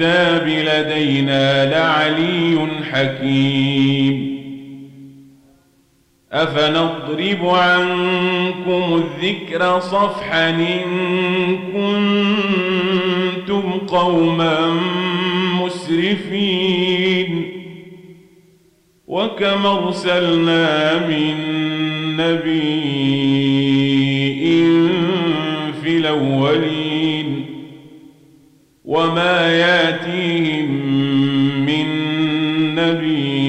الكتاب لدينا لعلي حكيم. أفنضرب عنكم الذكر صفحا إن كنتم قوما مسرفين. وكم أرسلنا من نبي وما ياتيهم من نبي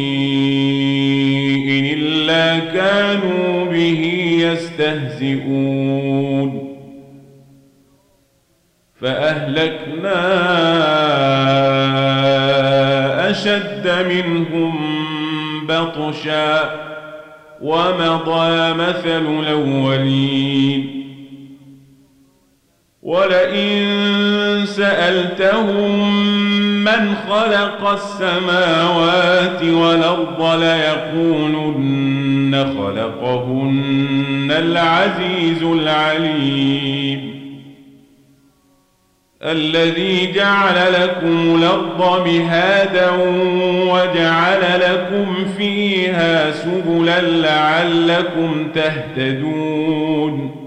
إلا كانوا به يستهزئون. فأهلكنا أشد منهم بطشا ومضى مثل الأولين. ولئن سألتهم من خلق السماوات والأرض ليقولن خلقهن العزيز العليم. الذي جعل لكم الأرض مهادا وجعل لكم فيها سبلا لعلكم تهتدون.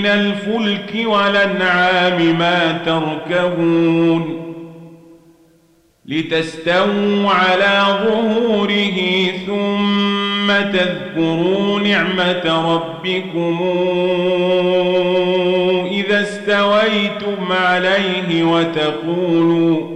من الفلك والأنعام ما تركبون لتستووا على ظهوره ثم تذكروا نعمة ربكم إذا استويتم عليه وتقولوا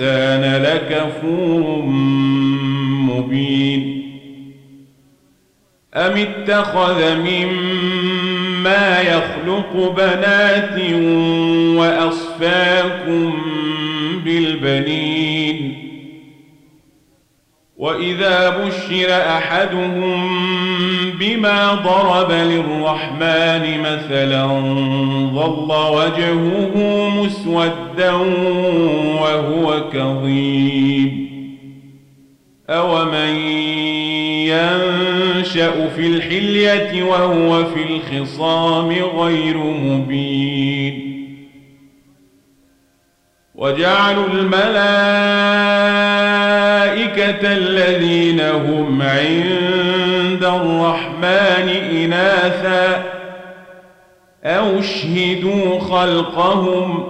الإنسان لكفور مبين. أم اتخذ مما يخلق بنات وأصفاكم بالبنين؟ وإذا بشر أحدهم بما ضرب للرحمن مثلا ظل وجهه مسودا وهو كظيم. أومن ينشأ في الحلية وهو في الخصام غير مبين. وجعلوا الملائكة الذين هم عند الرحمن إناثا أو اشهدوا خلقهم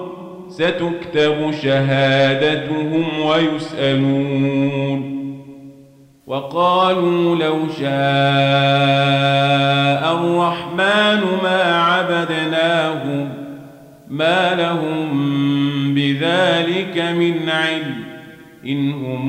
ستكتب شهادتهم ويسألون وقالوا لو شاء الرحمن ما عبدناهم ما لهم بذلك من علم إن هم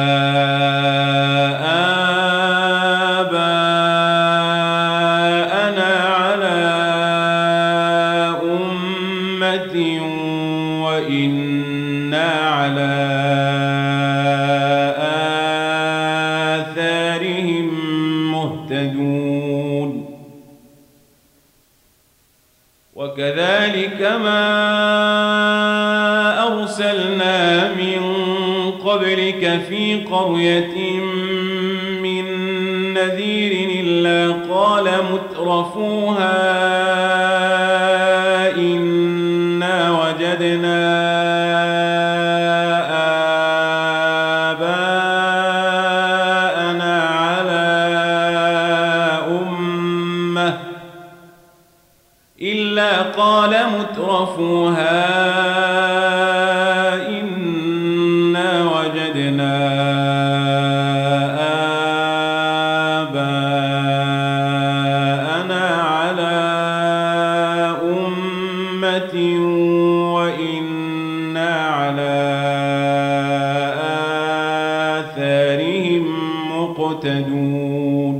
في قرية من نذير إلا قال مترفوها على آثارهم مقتدون.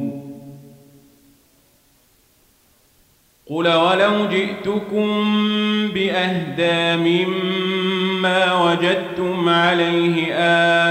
قل ولو جئتكم بأهدى مما وجدتم عليه آباءكم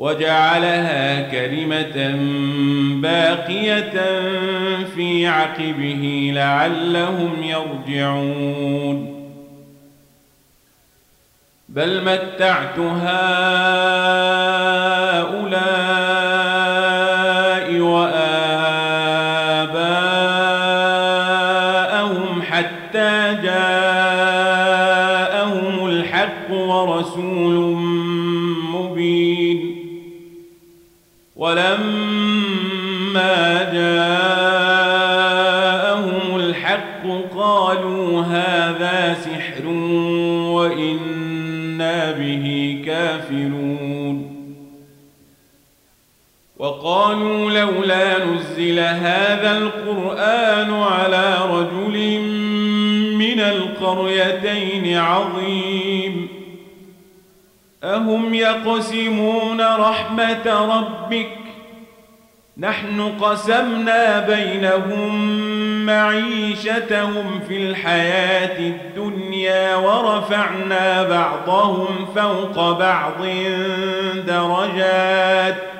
وجعلها كلمة باقية في عقبه لعلهم يرجعون. بل متعت هؤلاء لولا نزل هذا القرآن على رجل من القريتين عظيم. أهم يقسمون رحمة ربك؟ نحن قسمنا بينهم معيشتهم في الحياة الدنيا ورفعنا بعضهم فوق بعض درجات.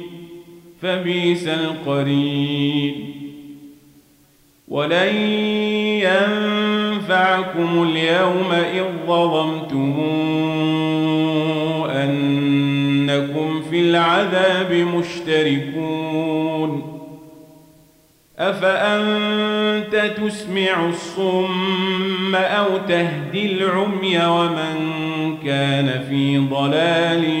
فبيس القرين ولن ينفعكم اليوم إذ ظلمتم أنكم في العذاب مشتركون. أفأنت تسمع الصم أو تهدي العمي ومن كان في ضلال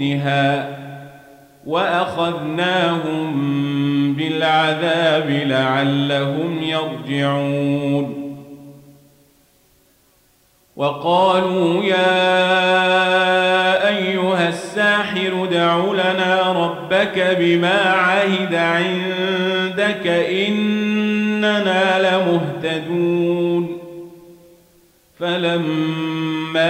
من أختها وأخذناهم بالعذاب لعلهم يرجعون. وقالوا يا أيها الساحر دع لنا ربك بما عهد عندك إننا لمهتدون. فلما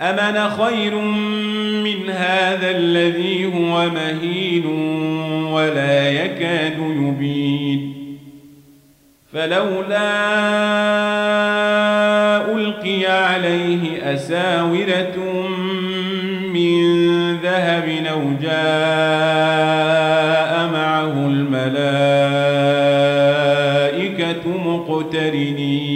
أمن خير من هذا الذي هو مهين ولا يكاد يبين فلولا ألقي عليه أساورة من ذهب أو جاء معه الملائكة مقترنين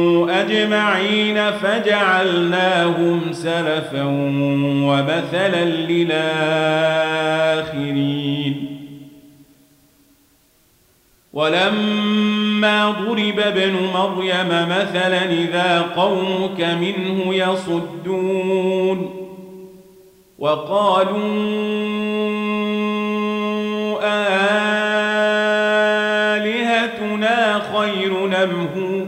أجمعين فجعلناهم سلفا ومثلا للآخرين. ولما ضرب ابن مريم مثلا إذا قومك منه يصدون. وقالوا آلهتنا خير نمه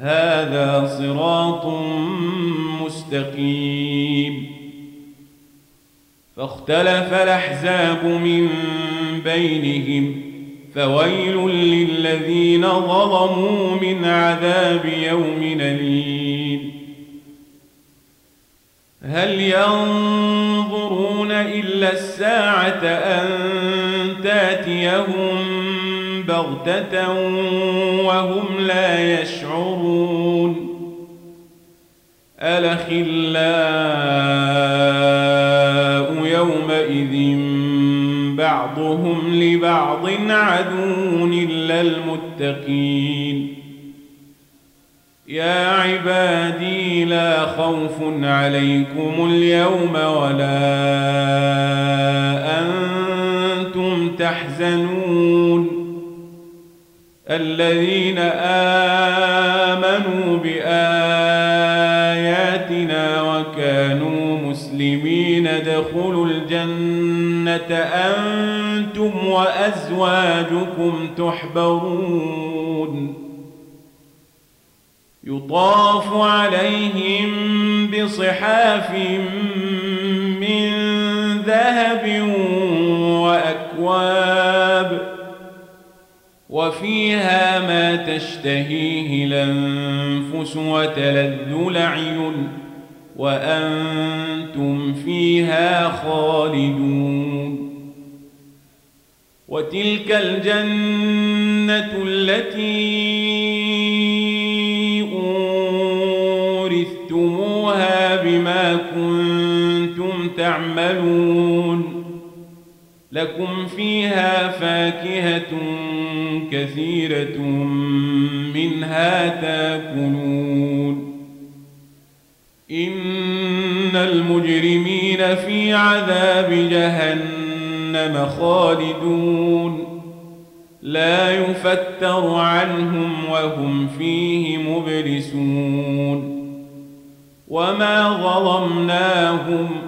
هذا صراط مستقيم. فاختلف الأحزاب من بينهم فويل للذين ظلموا من عذاب يوم أليم. هل ينظرون إلا الساعة أن تأتيهم بغتة وهم لا يشعرون. الأخلاء يومئذ بعضهم لبعض عدو إلا المتقين. يا عبادي لا خوف عليكم اليوم ولا أنتم تحزنون. الذين آمنوا بآياتنا وكانوا مسلمين ادخلوا الجنة أنتم وأزواجكم تحبرون. يطاف عليهم بصحاف من ذهب وأكواب وفيها ما تشتهيه الأنفس وتلذ الأعين وأنتم فيها خالدون. وتلك الجنة التي أورثتموها بما كنتم تعملون. لكم فيها فاكهة كثيرة منها تاكلون. إن المجرمين في عذاب جهنم خالدون. لا يفتر عنهم وهم فيه مبلسون. وما ظلمناهم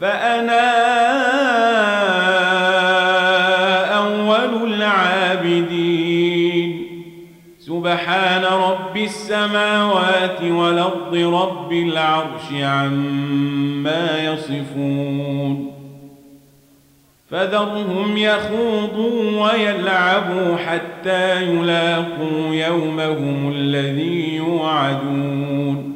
فأنا أول العابدين. سبحان رب السماوات والأرض رب العرش عما يصفون. فذرهم يخوضوا ويلعبوا حتى يلاقوا يومهم الذي يوعدون.